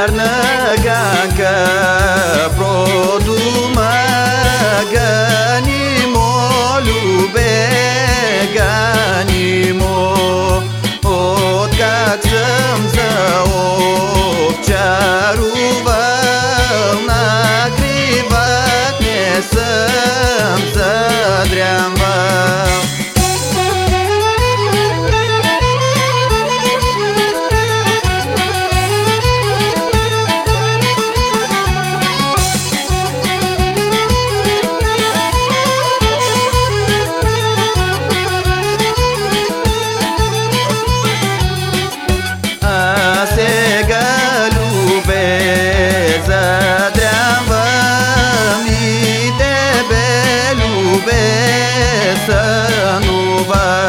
Sarnaganka Produma Ganimo Lube Ganimo Откак съм за Хасанова